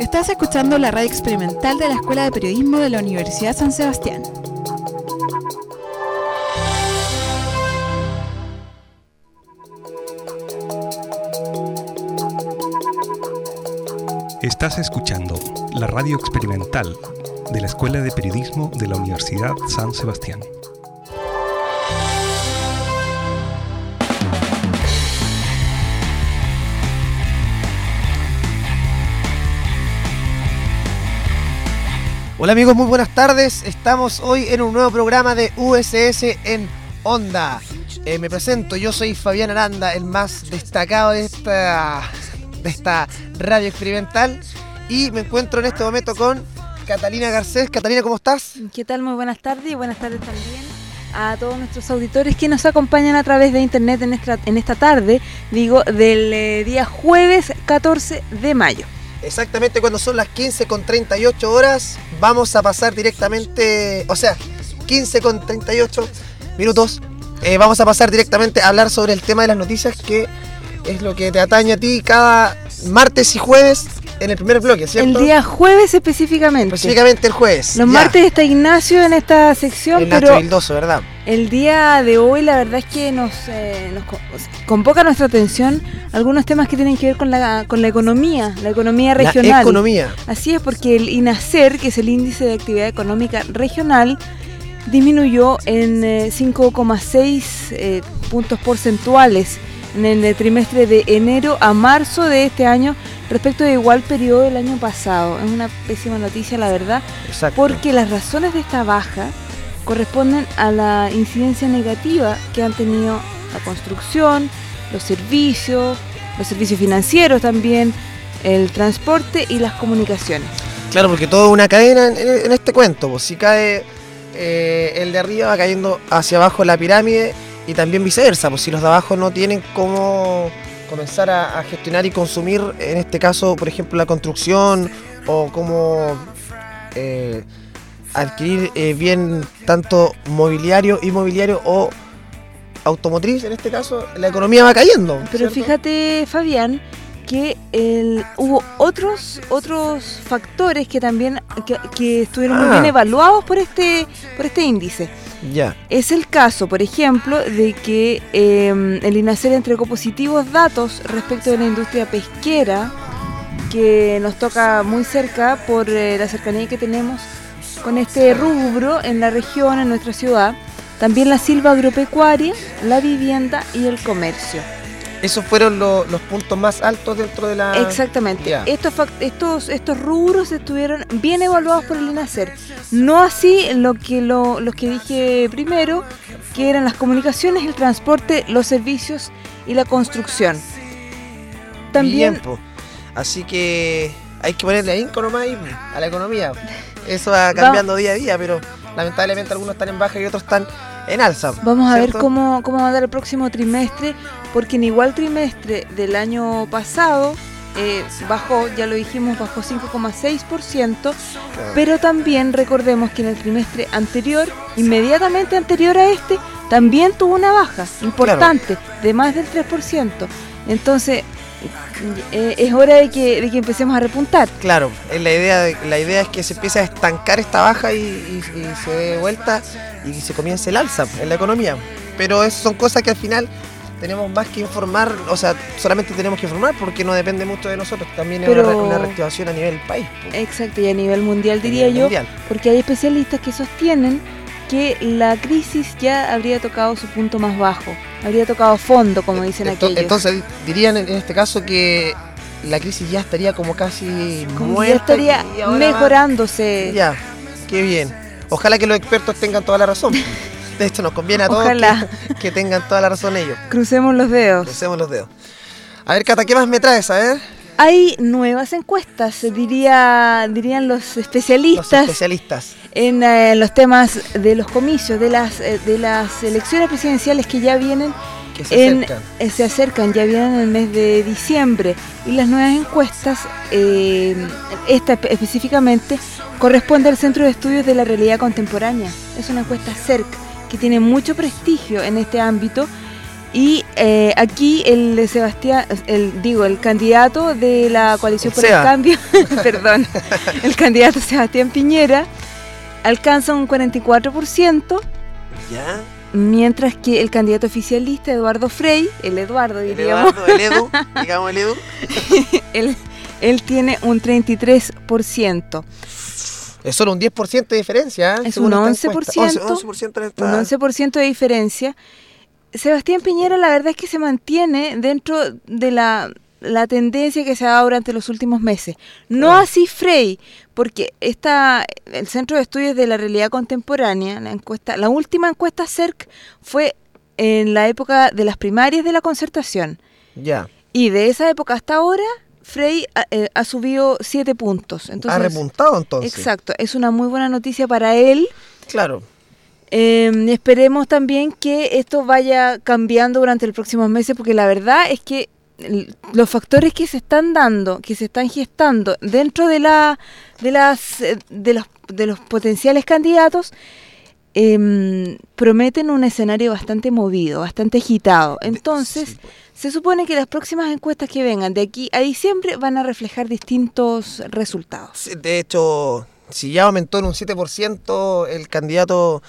Estás escuchando la radio experimental de la Escuela de Periodismo de la Universidad San Sebastián. Estás escuchando la radio experimental de la Escuela de Periodismo de la Universidad San Sebastián. Hola amigos, muy buenas tardes. Estamos hoy en un nuevo programa de USS en Onda. Eh, me presento, yo soy Fabián Aranda, el más destacado de esta, de esta radio experimental. Y me encuentro en este momento con Catalina Garcés. Catalina, ¿cómo estás? ¿Qué tal? Muy buenas tardes y buenas tardes también a todos nuestros auditores que nos acompañan a través de internet en esta, en esta tarde, digo, del eh, día jueves 14 de mayo. Exactamente cuando son las 15 con 38 horas, vamos a pasar directamente, o sea, 15 con 38 minutos, eh, vamos a pasar directamente a hablar sobre el tema de las noticias que es lo que te atañe a ti cada martes y jueves en el primer bloque, ¿cierto? El día jueves específicamente. Específicamente el jueves. Los ya. martes está Ignacio en esta sección, El Nacho pero Vildoso, ¿verdad? El día de hoy la verdad es que nos, eh, nos co- convoca nuestra atención algunos temas que tienen que ver con la, con la economía, la economía regional. La economía. Así es, porque el INACER, que es el índice de actividad económica regional, disminuyó en eh, 5,6 eh, puntos porcentuales en el trimestre de enero a marzo de este año respecto de igual periodo del año pasado. Es una pésima noticia, la verdad, Exacto. porque las razones de esta baja corresponden a la incidencia negativa que han tenido la construcción, los servicios, los servicios financieros también, el transporte y las comunicaciones. Claro, porque todo una cadena en, este cuento. Pues si cae eh, el de arriba, va cayendo hacia abajo la pirámide y también viceversa. Pues si los de abajo no tienen cómo comenzar a, a gestionar y consumir, en este caso, por ejemplo, la construcción o cómo eh, adquirir eh, bien tanto mobiliario, inmobiliario o automotriz, en este caso, la economía va cayendo. Pero ¿cierto? fíjate, Fabián, que el- hubo otros otros factores que también que, que estuvieron muy Ah. bien evaluados por este por este índice. Ya. Es el caso, por ejemplo, de que eh, el INACER entregó positivos datos respecto de la industria pesquera, que nos toca muy cerca por eh, la cercanía que tenemos con este rubro en la región, en nuestra ciudad. También la silva agropecuaria, la vivienda y el comercio. Esos fueron lo- los puntos más altos dentro de la... Exactamente. Ya. Estos, estos, estos rubros estuvieron bien evaluados por el INACER. No así lo que lo- los que dije primero, que eran las comunicaciones, el transporte, los servicios y la construcción. También, Bien. Así que hay que ponerle ahínco nomás a la economía. Eso va cambiando día a día, pero lamentablemente algunos están en baja y otros están en alza. vamos a ver cómo, cómo va a dar el próximo trimestre, porque en igual trimestre del año pasado eh, bajó, ya lo dijimos, bajó 5,6%. Pero también recordemos que en el trimestre anterior, inmediatamente anterior a este, también tuvo una baja importante, de más del 3%. Entonces, es hora de que, de que empecemos a repuntar. Claro, la idea, de- la idea es que se empiece a estancar esta baja y, y- y se dé vuelta y se comience el alza en la economía. Pero eso son cosas que al final tenemos más que informar, o sea, solamente tenemos que informar porque no depende mucho de nosotros, también es una, Pero- una reactivación a nivel país. Exacto, y a nivel mundial diría nivel yo, mundial. porque hay especialistas que sostienen que la crisis ya habría tocado su punto más bajo, habría tocado fondo, como dicen aquellos. Entonces dirían en este caso que la crisis ya estaría como casi Como muerta ya estaría y mejorándose. Ya, qué bien. Ojalá que los expertos tengan toda la razón. De hecho, nos conviene a todos Ojalá. que, que tengan toda la razón ellos. Crucemos los dedos. Crucemos los dedos. A ver, Cata, ¿qué más me traes? A ver, Hay nuevas encuestas, diría, dirían los los especialistas en eh, los temas de los comicios, de las, eh, de las elecciones presidenciales que ya vienen, Que se en- acercan. eh, se acercan, ya vienen en el mes de diciembre. Y las nuevas encuestas, eh, esta espe- específicamente, corresponde al Centro de Estudios de la Realidad Contemporánea. Es una encuesta CERC que tiene mucho prestigio en este ámbito. Y eh, aquí el de Sebastián, el, digo, el candidato de la coalición El por el cambio, perdón, el candidato Sebastián Piñera alcanza un 44%, ¿Ya? mientras que el candidato oficialista Eduardo Frey, el Eduardo El diríamos, Eduardo, el Edu, digamos el Edu. él, él tiene un 33%. Es solo un 10% de diferencia. ¿eh? Es según un esta encuesta. 11%, 11%, 11% en esta- un 11% de diferencia. Sebastián Piñera la verdad es que se mantiene dentro de la, la tendencia que se ha dado durante los últimos meses. No Ah. así Frey, porque esta, el Centro de Estudios de la Realidad Contemporánea, la, encuesta, la última encuesta CERC fue en la época de las primarias de la concertación. Ya. Y de esa época hasta ahora, Frey ha, eh, ha subido siete puntos. ha repuntado entonces. Exacto, es una muy buena noticia para él. Claro. Eh, esperemos también que esto vaya cambiando durante los próximos meses, porque la verdad es que los factores que se están dando, que se están gestando dentro de la de las eh, de los de los potenciales candidatos em, prometen un escenario bastante movido, bastante agitado. Entonces, Sí, pues. se supone que las próximas encuestas que vengan de aquí a diciembre van a reflejar distintos resultados. De hecho, si ya aumentó en un 7% el candidato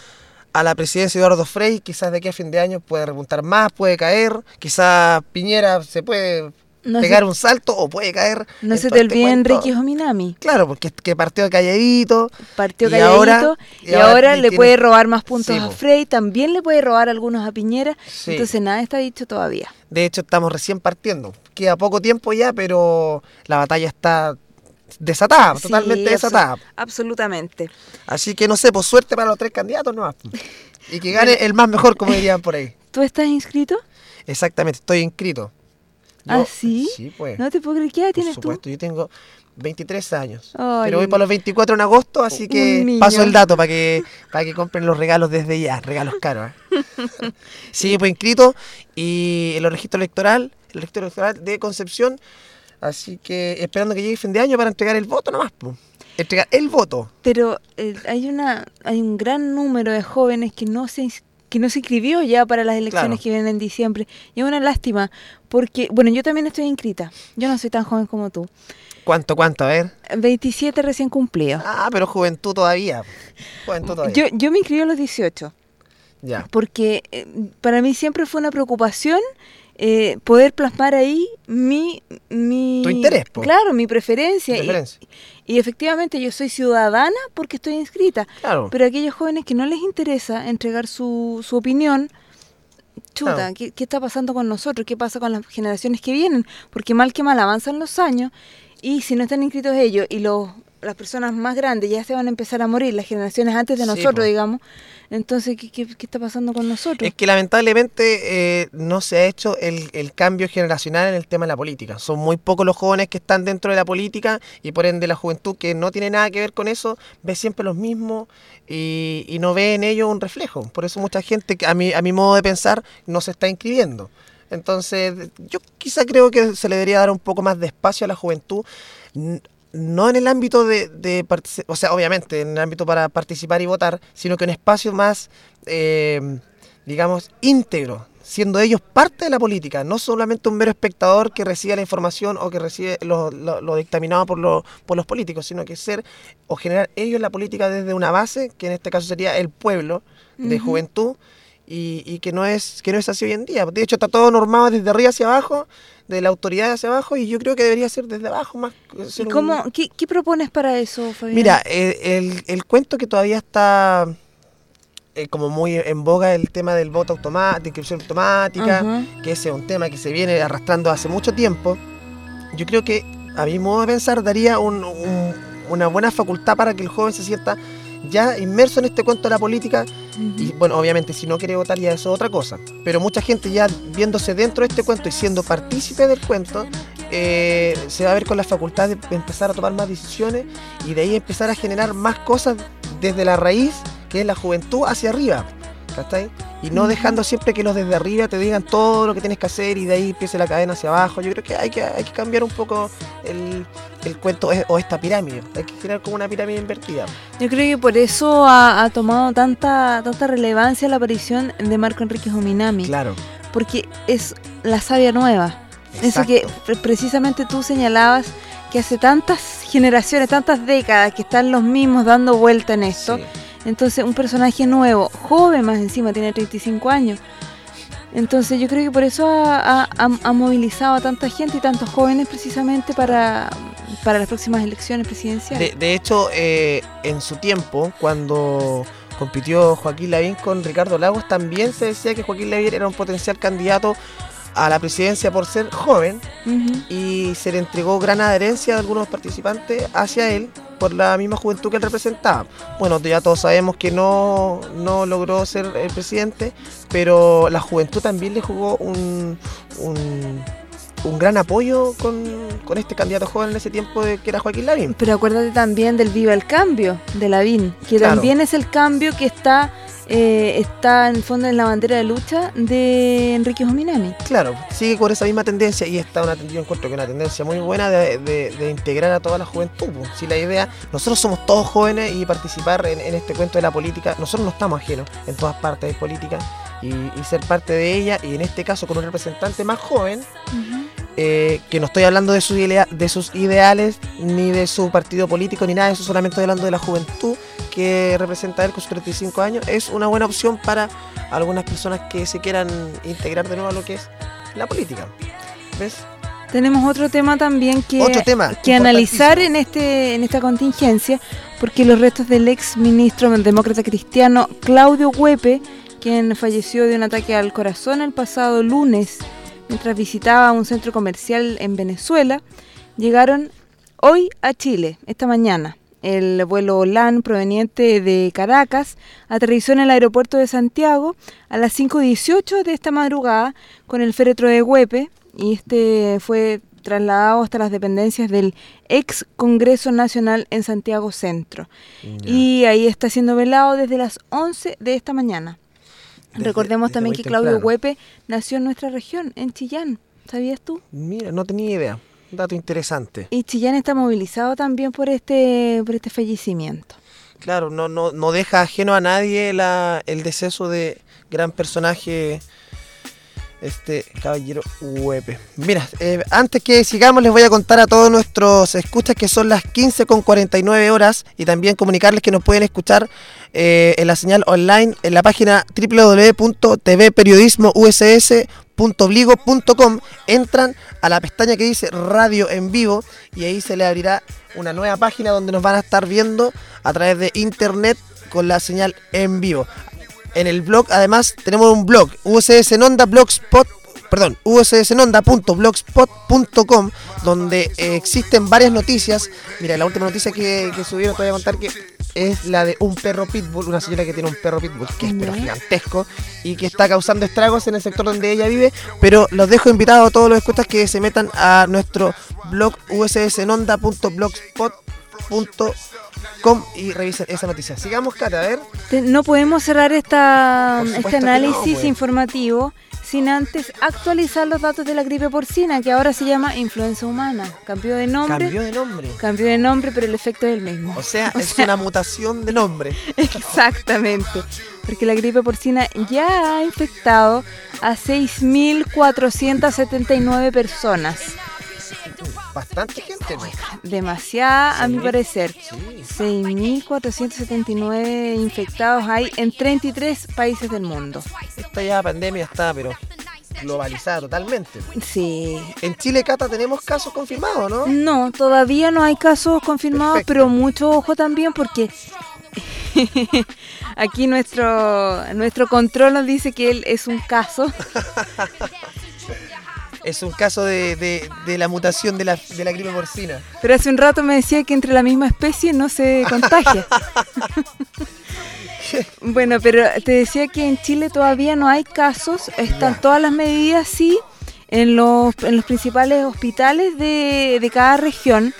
a la presidencia Eduardo Frey, quizás de aquí a fin de año puede repuntar más, puede caer, quizás Piñera se puede No pegar se, un salto o puede caer. no se te este olvide. Enrique Jominami. Claro, porque que partió calladito. partió Y calladito ahora- y y ahora, le tiene- puede robar más puntos Sí, a. Frey, también le puede robar algunos a Piñera, Sí. entonces nada está dicho todavía. De hecho, estamos recién partiendo. Queda poco tiempo ya, pero la batalla está desatada, Sí, totalmente abso- desatada. Absolutamente. Así que no sé, pues suerte para los tres candidatos nomás. Y que gane el más mejor, como dirían por ahí. ¿Tú estás inscrito? Exactamente, estoy inscrito. ¿Ah, sí? Sí, pues. No te puedo creer, ¿qué edad por tienes supuesto, yo tengo 23 años. Ay, pero voy para los 24 en agosto, así que paso el dato para que, para que compren los regalos desde ya, regalos caros. ¿eh? sí, pues inscrito y en los registros electoral, el registro electoral de Concepción, así que esperando que llegue fin de año para entregar el voto nomás. Entregar el voto. Pero eh, hay una hay un gran número de jóvenes que no se que no se inscribió ya para las elecciones Claro. que vienen en diciembre. Y es una lástima, porque, bueno, yo también estoy inscrita. Yo no soy tan joven como tú. ¿Cuánto, cuánto? A ver. 27 recién cumplidos. Ah, pero juventud todavía. Juventud todavía. Yo, yo me inscribí a los 18. Ya. porque eh, para mí siempre fue una preocupación eh, poder plasmar ahí mi, mi... Tu interés, po. Claro, mi preferencia. y- Preferencia. Y, efectivamente yo soy ciudadana porque estoy inscrita, Claro. pero aquellos jóvenes que no les interesa entregar su, su opinión, chuta, Claro. ¿qué, qué está pasando con nosotros? ¿Qué pasa con las generaciones que vienen? Porque mal que mal avanzan los años y si no están inscritos ellos y los las personas más grandes ya se van a empezar a morir, las generaciones antes de Sí, nosotros, digamos, entonces, ¿qué, qué, qué está pasando con nosotros? Es que lamentablemente eh, no se ha hecho el, el cambio generacional en el tema de la política. Son muy pocos los jóvenes que están dentro de la política y por ende la juventud que no tiene nada que ver con eso ve siempre los mismos y, y no ve en ello un reflejo. Por eso mucha gente, que a mi, a mi modo de pensar, no se está inscribiendo. Entonces, yo quizá creo que se le debería dar un poco más de espacio a la juventud. No en el ámbito de, de o sea, obviamente en el ámbito para participar y votar, sino que un espacio más, eh, digamos, íntegro, siendo ellos parte de la política, no solamente un mero espectador que recibe la información o que recibe lo, lo- lo dictaminado por, lo- por los políticos, sino que ser o generar ellos la política desde una base, que en este caso sería el pueblo de juventud, y, y que no es que no es así hoy en día. De hecho, está todo normado desde arriba hacia abajo, de la autoridad hacia abajo, y yo creo que debería ser desde abajo más. ¿Y un- cómo, qué, qué propones para eso, Fabián? Mira, el, el- el cuento que todavía está eh, como muy en boga el tema del voto automático, de inscripción automática, que ese es un tema que se viene arrastrando hace mucho tiempo. Yo creo que, a mi modo de pensar, daría un- un- una buena facultad para que el joven se sienta ya inmerso en este cuento de la política y bueno, obviamente si no quiere votar ya eso es otra cosa. Pero mucha gente ya viéndose dentro de este cuento y siendo partícipe del cuento, eh, se va a ver con la facultad de empezar a tomar más decisiones y de ahí empezar a generar más cosas desde la raíz, que es la juventud, hacia arriba. ¿cachai? Y no dejando siempre que los desde arriba te digan todo lo que tienes que hacer y de ahí empiece la cadena hacia abajo. Yo creo que hay que, hay que cambiar un poco el, el cuento eh, o esta pirámide. Hay que generar como una pirámide invertida. Yo creo que por eso ha, ha tomado tanta, tanta relevancia la aparición de Marco Enrique Jominami. Claro. Porque es la savia nueva. Eso que pre- precisamente tú señalabas que hace tantas generaciones, tantas décadas que están los mismos dando vuelta en esto. Sí. Entonces, un personaje nuevo, joven más encima, tiene 35 años. Entonces, yo creo que por eso ha, movilizado a tanta gente y tantos jóvenes precisamente para, para las próximas elecciones presidenciales. De, de hecho, eh, en su tiempo, cuando compitió Joaquín Lavín con Ricardo Lagos, también se decía que Joaquín Lavín era un potencial candidato a la presidencia por ser joven y se le entregó gran adherencia de algunos participantes hacia él por la misma juventud que él representaba. Bueno, ya todos sabemos que no, no logró ser el presidente, pero la juventud también le jugó un, un, un gran apoyo con, con este candidato joven en ese tiempo de, que era Joaquín Lavín. Pero acuérdate también del Viva el Cambio, de Lavín, que Claro. también es el cambio que está, eh, está en el fondo en la bandera de lucha de Enrique Jominami. Claro, sigue con esa misma tendencia y está una, yo encuentro que una tendencia muy buena de, de- de integrar a toda la juventud. pues. Si la idea, nosotros somos todos jóvenes y participar en, en este cuento de la política, nosotros no estamos ajenos en todas partes de política y, y ser parte de ella y en este caso con un representante más joven, eh, que no estoy hablando de sus, idea- de sus ideales ni de su partido político ni nada de eso, solamente estoy hablando de la juventud que representa él con sus 35 años, es una buena opción para algunas personas que se quieran integrar de nuevo a lo que es la política. ¿Ves? Tenemos otro tema también que, Otro tema. que analizar en este en esta contingencia, porque los restos del ex ministro demócrata cristiano Claudio Huepe, quien falleció de un ataque al corazón el pasado lunes mientras visitaba un centro comercial en Venezuela, llegaron hoy a Chile, esta mañana. El vuelo LAN proveniente de Caracas aterrizó en el aeropuerto de Santiago a las 5.18 de esta madrugada con el féretro de Huepe y este fue trasladado hasta las dependencias del ex Congreso Nacional en Santiago Centro. Y ahí está siendo velado desde las 11 de esta mañana. Desde- Recordemos desde también que Claudio temprano. Huepe nació en nuestra región, en Chillán. ¿Sabías tú? Mira, no tenía idea. Dato interesante. Y Chillán está movilizado también por este, por este fallecimiento. Claro, no, no, no deja ajeno a nadie la, el deceso de gran personaje, este caballero Huepe. Mira, eh, antes que sigamos les voy a contar a todos nuestros escuchas que son las 15 con 49 horas y también comunicarles que nos pueden escuchar eh, en la señal online en la página www.tvperiodismouss.bligo.com entran a la pestaña que dice radio en vivo y ahí se le abrirá una nueva página donde nos van a estar viendo a través de internet con la señal en vivo. En el blog además tenemos un blog USS Nonda Blogspot perdón, ussnonda.blogspot.com donde eh, existen varias noticias. Mira, la última noticia que, que subieron te voy a contar que es la de un perro pitbull, una señora que tiene un perro pitbull que es pero gigantesco y que está causando estragos en el sector donde ella vive, pero los dejo invitados a todos los escuchas que se metan a nuestro blog ussnonda.blogspot.com y revisen esa noticia. Sigamos, Cata, a ver. No podemos cerrar esta, este análisis pues. informativo sin antes actualizar los datos de la gripe porcina, que ahora se llama influenza humana. Cambió de nombre, Cambió de nombre. cambió de nombre, pero el efecto es el mismo. O sea, es una mutación de nombre. Exactamente, porque la gripe porcina ya ha infectado a 6.479 personas. Bastante gente, ¿no? Demasiada, a mi parecer. Sí. 6.479 infectados hay en 33 países del mundo. Esta ya pandemia está, pero globalizada totalmente. Sí. En Chile, Cata, tenemos casos confirmados, ¿no? No, todavía no hay casos confirmados, Perfecto. pero mucho ojo también porque aquí nuestro, nuestro control nos dice que él es un caso. Es un caso de, de- de la mutación de la, de la gripe porcina. Pero hace un rato me decía que entre la misma especie no se contagia. bueno, pero te decía que en Chile todavía no hay casos, están Ya. todas las medidas, sí, en los, en los principales hospitales de, de cada región.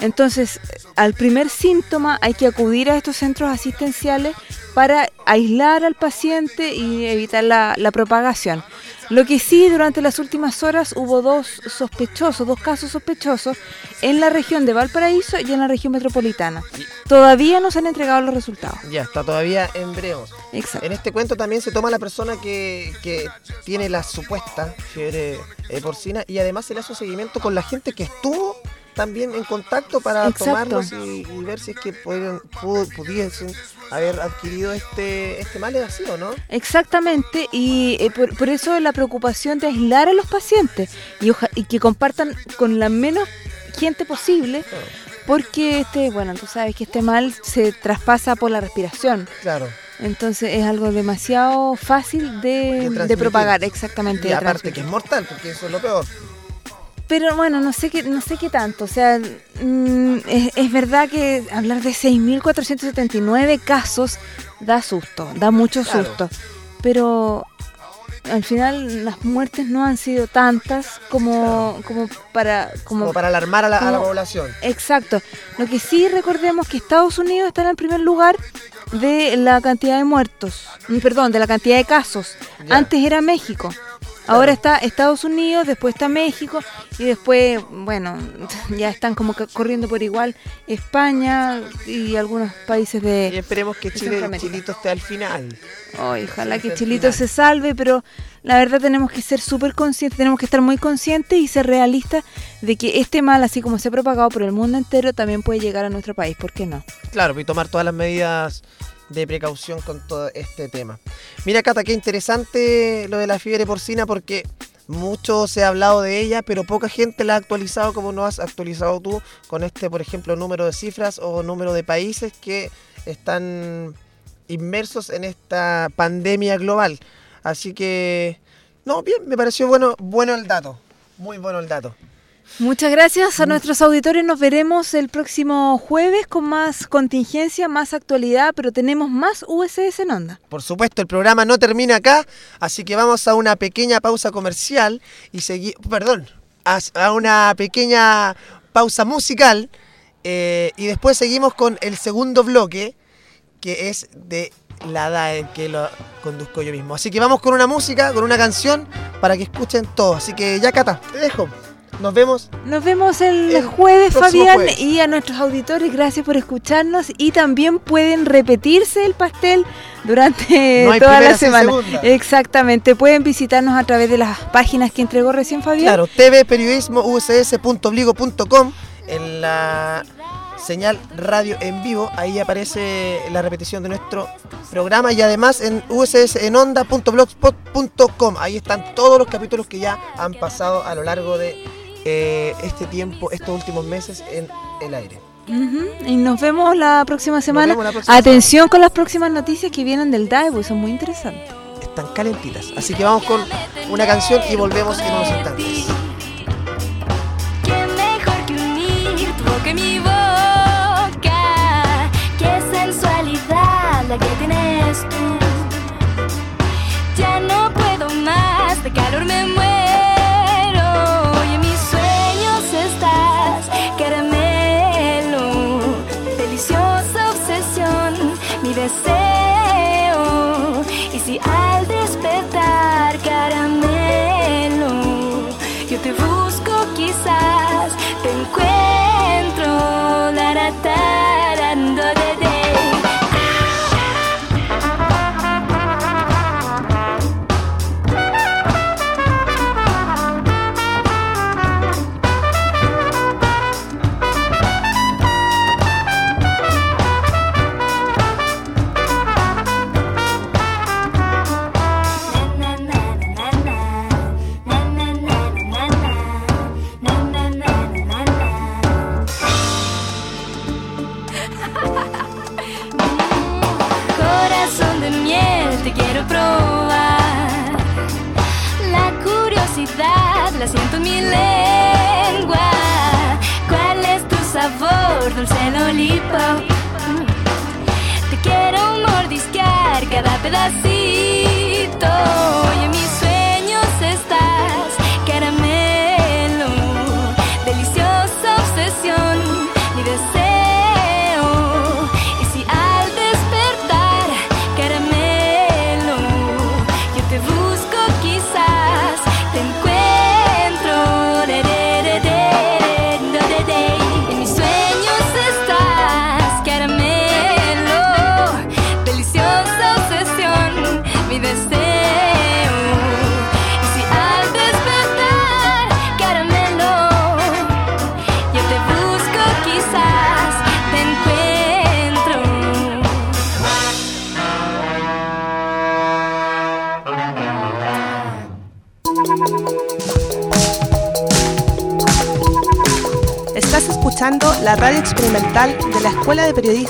Entonces, al primer síntoma hay que acudir a estos centros asistenciales para aislar al paciente y evitar la, la propagación. Lo que sí, durante las últimas horas hubo dos sospechosos, dos casos sospechosos en la región de Valparaíso y en la región metropolitana. Todavía no se han entregado los resultados. Ya, está todavía en breve. Exacto. En este cuento también se toma la persona que, que tiene la supuesta fiebre eh, porcina y además se le hace un seguimiento con la gente que estuvo también en contacto para Exacto. tomarlos y, y ver si es que pueden, pu- pudiesen haber adquirido este, este mal, ¿es así o no? Exactamente, y eh, por, por eso la preocupación de aislar a los pacientes y, oja- y que compartan con la menos gente posible, porque este, bueno, tú sabes que este mal se traspasa por la respiración, Claro. entonces es algo demasiado fácil de, De propagar, exactamente. Y aparte que es mortal, porque eso es lo peor. Pero bueno, no sé qué, no sé qué tanto. O sea, mm, es, es verdad que hablar de 6.479 casos da susto, da mucho Claro. susto. Pero al final las muertes no han sido tantas como, como para... Como, Como para alarmar a la, a la como- población. Exacto. Lo que sí recordemos que Estados Unidos está en el primer lugar de la cantidad de muertos, perdón, de la cantidad de casos. Ya. Antes era México. Ahora está Estados Unidos, después está México y después, bueno, ya están como corriendo por igual España y algunos países Y de... esperemos que Chile. Chilito esté al final. Ojalá que Chilito se salve, pero la verdad tenemos que ser súper conscientes, tenemos que estar muy conscientes y ser realistas de que este mal, así como se ha propagado por el mundo entero, también puede llegar a nuestro país. ¿Por qué no? Claro, y tomar todas las medidas de precaución con todo este tema. Mira, Cata, qué interesante lo de la fiebre porcina porque mucho se ha hablado de ella, pero poca gente la ha actualizado como no has actualizado tú con este, por ejemplo, número de cifras o número de países que están inmersos en esta pandemia global. Así que, no, bien, me pareció bueno, bueno el dato. Muy bueno el dato. Muchas gracias a nuestros auditores. Nos veremos el próximo jueves con más contingencia, más actualidad, pero tenemos más USS en onda. Por supuesto, el programa no termina acá, así que vamos a una pequeña pausa comercial y seguir, perdón, a, a una pequeña pausa musical eh, y después seguimos con el segundo bloque que es de la DAE que lo conduzco yo mismo. Así que vamos con una música, con una canción para que escuchen todo. Así que ya Cata, te dejo. Nos vemos. Nos vemos el, El jueves, Fabián, jueves. y a nuestros auditores, gracias por escucharnos. Y también pueden repetirse el pastel durante No toda la semana. Exactamente, pueden visitarnos a través de las páginas que entregó recién Fabián. Claro, tvperiodismouss.bligo.com en la señal radio en vivo, ahí aparece la repetición de nuestro programa y además en ussenoonda.blogspot.com, ahí están todos los capítulos que ya han pasado a lo largo de eh, este tiempo, estos últimos meses en el aire. Y nos vemos la próxima semana. vemos la próxima Atención con las próximas noticias que vienen del DAE, porque son muy interesantes. Están calentitas, así que vamos con una canción y volvemos en unos instantes. ¿Quién mejor que unir tu boca y mi boca? Qué sensualidad la que tienes tú. Ya no puedo más, de calor me muero.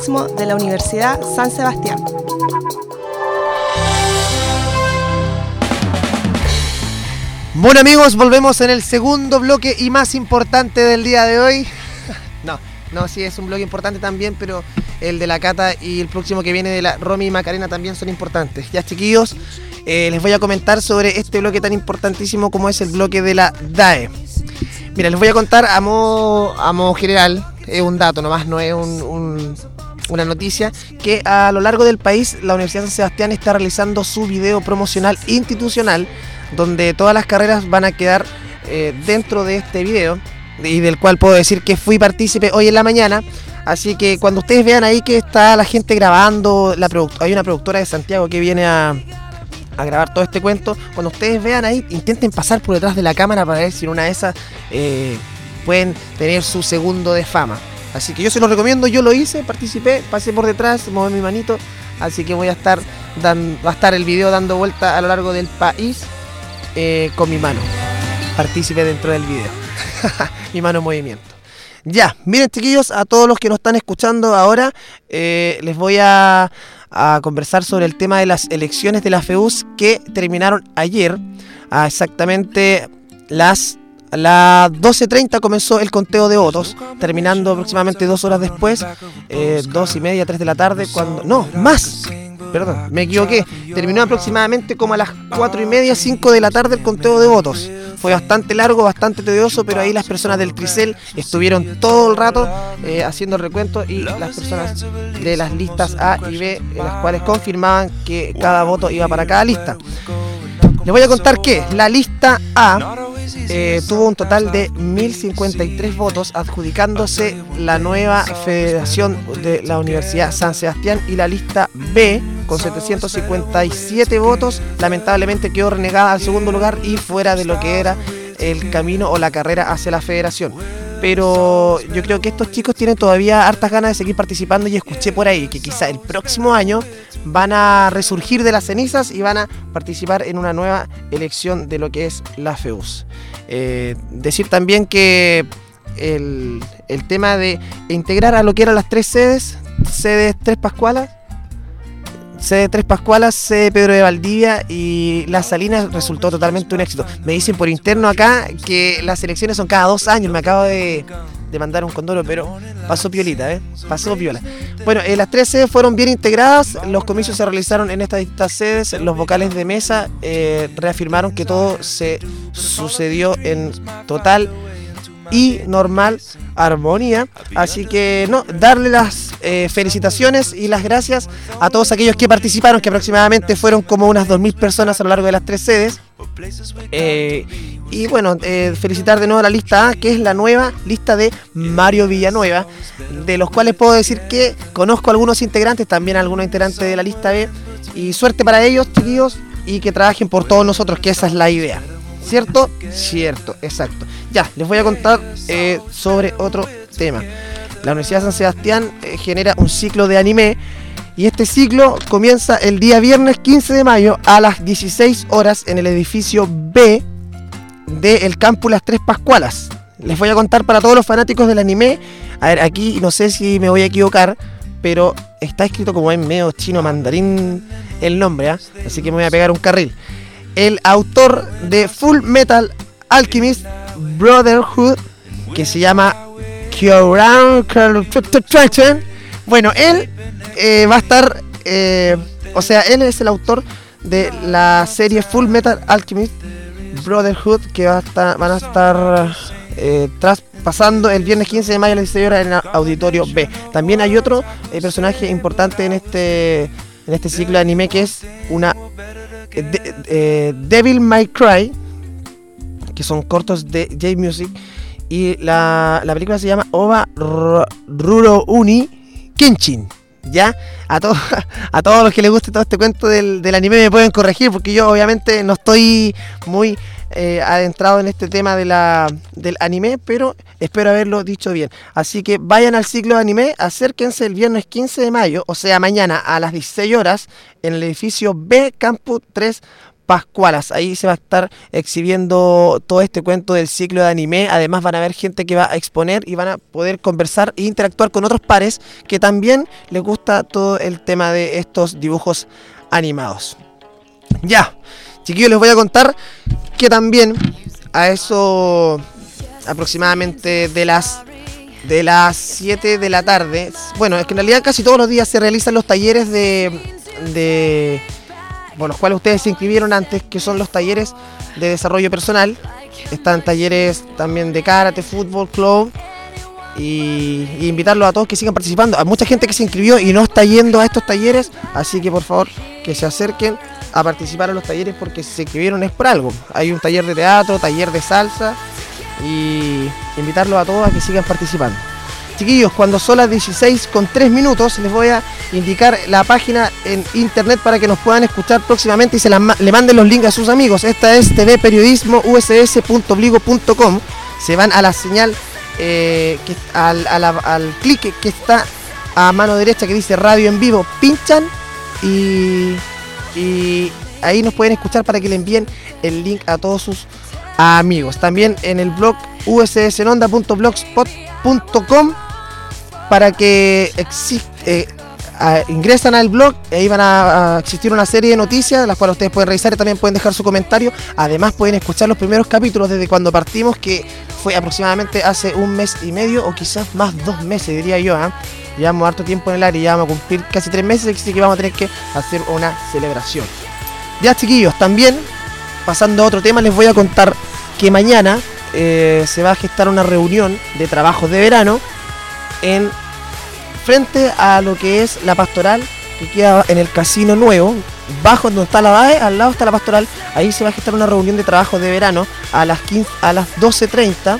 De la Universidad San Sebastián. Bueno amigos, volvemos en el segundo bloque y más importante del día de hoy. No, no, sí es un bloque importante también, pero el de la Cata y el próximo que viene de la Romy y Macarena también son importantes. Ya chiquillos, eh, les voy a comentar sobre este bloque tan importantísimo como es el bloque de la DAE. Mira, les voy a contar a modo, a modo general, es un dato nomás, no es un- una noticia, que a lo largo del país la Universidad de San Sebastián está realizando su video promocional institucional, donde todas las carreras van a quedar eh, dentro de este video, y del cual puedo decir que fui partícipe hoy en la mañana. Así que cuando ustedes vean ahí que está la gente grabando, la hay una productora de Santiago que viene a, a grabar todo este cuento. Cuando ustedes vean ahí, intenten pasar por detrás de la cámara para ver si en una de esas eh, pueden tener su segundo de fama. Así que yo se los recomiendo, yo lo hice, participé, pasé por detrás, moví mi manito. Así que voy a estar dan- va a estar el video dando vuelta a lo largo del país eh, con mi mano. Partícipe dentro del video. mi mano en movimiento. Ya, miren chiquillos, a todos los que nos están escuchando ahora, eh, les voy a, a conversar sobre el tema de las elecciones de la FEUS que terminaron ayer, a exactamente las a las 12.30 comenzó el conteo de votos, terminando aproximadamente dos horas después, eh, dos y media, tres de la tarde, cuando... No, más, perdón, me equivoqué, terminó aproximadamente como a las cuatro y media, cinco de la tarde el conteo de votos. Fue bastante largo, bastante tedioso, pero ahí las personas del Tricel estuvieron todo el rato eh, haciendo el recuento y las personas de las listas A y B, en las cuales confirmaban que cada voto iba para cada lista. Les voy a contar que la lista A eh, tuvo un total de 1053 votos, adjudicándose la nueva federación de la Universidad San Sebastián y la lista B con 757 votos, lamentablemente quedó renegada al segundo lugar y fuera de lo que era el camino o la carrera hacia la federación. Pero yo creo que estos chicos tienen todavía hartas ganas de seguir participando y escuché por ahí que quizá el próximo año van a resurgir de las cenizas y van a participar en una nueva elección de lo que es la FEUS. Eh, decir también que el, el tema de integrar a lo que eran las tres sedes, sedes Tres Pascualas, sede Tres Pascualas, sede Pedro de Valdivia y Las Salinas resultó totalmente un éxito. Me dicen por interno acá que las elecciones son cada dos años, me acabo de, mandar un condoro, pero pasó piolita, ¿eh? Pasó piola. Bueno, eh, las tres sedes fueron bien integradas, los comicios se realizaron en estas distintas sedes, los vocales de mesa eh, reafirmaron que todo se sucedió en total y normal armonía. Así que no, darle las eh, felicitaciones y las gracias a todos aquellos que participaron, que aproximadamente fueron como unas 2.000 personas a lo largo de las tres sedes. Eh, y bueno, eh, felicitar de nuevo a la lista A, que es la nueva lista de Mario Villanueva, de los cuales puedo decir que conozco a algunos integrantes, también algunos integrantes de la lista B, y suerte para ellos, chiquillos, y que trabajen por todos nosotros, que esa es la idea. ¿Cierto? Cierto, exacto. Ya, les voy a contar eh, sobre otro tema. La Universidad de San Sebastián eh, genera un ciclo de anime y este ciclo comienza el día viernes 15 de mayo a las 16 horas en el edificio B del campus Las Tres Pascualas. Les voy a contar para todos los fanáticos del anime. A ver, aquí no sé si me voy a equivocar, pero está escrito como en medio chino mandarín el nombre, ¿ah? así que me voy a pegar un carril. El autor de Full Metal Alchemist Brotherhood, que se llama Kyoran bueno, él eh, va a estar, eh, o sea, él es el autor de la serie Full Metal Alchemist Brotherhood que va a estar, van a estar eh, traspasando el viernes 15 de mayo a las 16 horas en el auditorio B. También hay otro personaje importante en este en este ciclo de anime que es una de- eh, Devil May Cry, que son cortos de J-Music. Y la, la película se llama Ova Ru- Ruro Uni Kenshin. ¿Ya? A, todos a todos los que les guste todo este cuento del, del anime me pueden corregir porque yo obviamente no estoy muy eh, adentrado en este tema del anime, pero espero haberlo dicho bien. Así que vayan al ciclo de anime, acérquense el viernes 15 de mayo, o sea mañana a las 16 horas, en el edificio B Campus 3 Pascualas. Ahí se va a estar exhibiendo todo este cuento del ciclo de anime. Además van a haber gente que va a exponer y van a poder conversar e interactuar con otros pares que también les gusta todo el tema de estos dibujos animados. Ya, chiquillos, les voy a contar que también a eso aproximadamente de las de las 7 de la tarde. Bueno, es que en realidad casi todos los días se realizan los talleres de, de por los cuales ustedes se inscribieron antes, que son los talleres de desarrollo personal. Están talleres también de karate, fútbol, club. Y, invitarlos a todos que sigan participando. Hay mucha gente que se inscribió y no está yendo a estos talleres, así que por favor que se acerquen a participar a los talleres porque si se inscribieron es por algo. Hay un taller de teatro, taller de salsa y invitarlos a todos a que sigan participando. Chiquillos, cuando son las 16 con 3 minutos, les voy a indicar la página en internet para que nos puedan escuchar próximamente y se la le manden los links a sus amigos. Esta es tvperiodismouss.bligo.com. Se van a la señal, eh, al, a la- al clic que está a mano derecha que dice radio en vivo, pinchan y, y ahí nos pueden escuchar para que le envíen el link a todos sus amigos. También en el blog ussnonda.blogspot.com para que existe, ingresan al blog y ahí van a, existir una serie de noticias las cuales ustedes pueden revisar y también pueden dejar su comentario. Además pueden escuchar los primeros capítulos desde cuando partimos que fue aproximadamente hace un mes y medio o quizás más dos meses diría yo. ¿ah? Llevamos harto tiempo en el área ya vamos a cumplir casi tres meses, así que vamos a tener que hacer una celebración. Ya chiquillos, también pasando a otro tema, les voy a contar que mañana eh, se va a gestar una reunión de trabajos de verano en frente a lo que es la pastoral que queda en el casino nuevo, bajo donde está la BAE, al lado está la pastoral, ahí se va a gestar una reunión de trabajos de verano a las 15, a las 12.30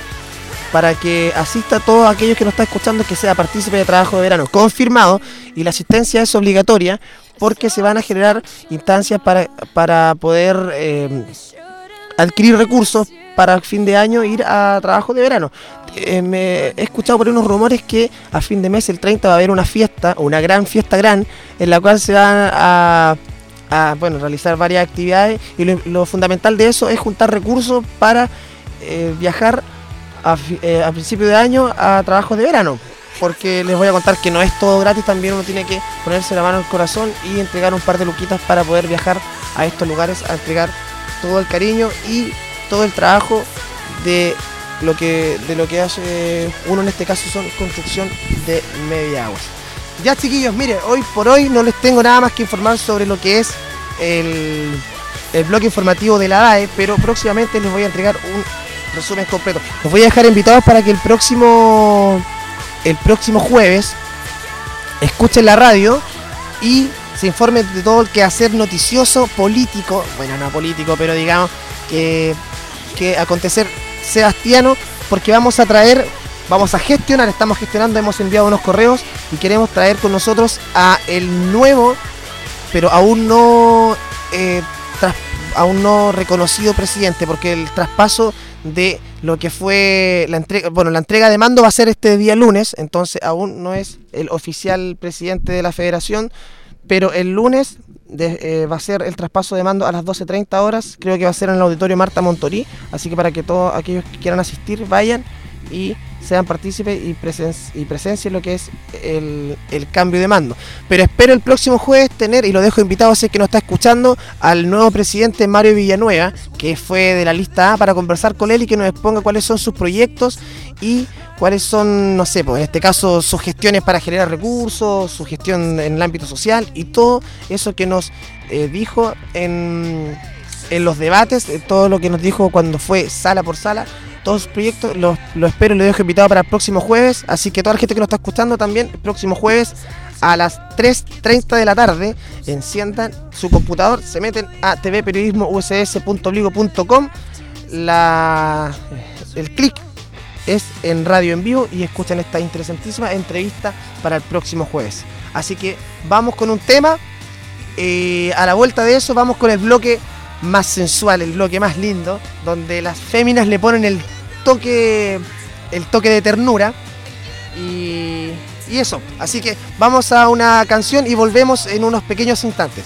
para que asista a todos aquellos que nos están escuchando que sea partícipe de trabajo de verano. Confirmado y la asistencia es obligatoria porque se van a generar instancias para, para poder eh, adquirir recursos para fin de año ir a trabajo de verano. Eh, me he escuchado por unos rumores que a fin de mes, el 30, va a haber una fiesta, una gran fiesta gran, en la cual se van a, bueno, realizar varias actividades y lo, fundamental de eso es juntar recursos para eh, viajar a, eh, a principio de año a trabajos de verano. Porque les voy a contar que no es todo gratis, también uno tiene que ponerse la mano al corazón y entregar un par de luquitas para poder viajar a estos lugares a entregar todo el cariño y todo el trabajo de lo que de lo que hace uno en este caso son construcción de media aguas. Ya chiquillos, mire, hoy por hoy no les tengo nada más que informar sobre lo que es el, el bloque informativo de la DAE, pero próximamente les voy a entregar un resumen completo. Los voy a dejar invitados para que el próximo el próximo jueves escuchen la radio y se informen de todo el quehacer noticioso político, bueno, no político, pero digamos que, acontecer sebastiano, porque vamos a traer, vamos a gestionar, estamos gestionando, hemos enviado unos correos y queremos traer con nosotros a el nuevo, pero aún no, eh, aún no reconocido presidente, porque el traspaso de lo que fue la entrega, bueno, la entrega de mando va a ser este día lunes, entonces aún no es el oficial presidente de la federación, pero el lunes de- eh, va a ser el traspaso de mando a las 12.30 horas, creo que va a ser en el auditorio Marta Montorí, así que para que todos aquellos que quieran asistir vayan y sean partícipes y, presen y presencien lo que es el, el cambio de mando. Pero espero el próximo jueves tener, y lo dejo invitado si es que nos está escuchando, al nuevo presidente Mario Villanueva, que fue de la lista A, para conversar con él y que nos exponga cuáles son sus proyectos y cuáles son, no sé, pues en este caso sus gestiones para generar recursos, su gestión en el ámbito social y todo eso que nos eh, dijo en, en los debates, eh, todo lo que nos dijo cuando fue sala por sala, todos sus proyectos, los lo espero y lo dejo invitado para el próximo jueves, así que toda la gente que nos está escuchando también, el próximo jueves a las 3.30 de la tarde, enciendan su computador, se meten a tvperiodismouss.bligo.com, la, el clic es en radio en vivo y escuchan esta interesantísima entrevista para el próximo jueves. Así que vamos con un tema. eh, a la vuelta de eso vamos con el bloque más sensual, el bloque más lindo, donde las féminas le ponen el toque, el toque de ternura. Y, y eso. Así que vamos a una canción y volvemos en unos pequeños instantes.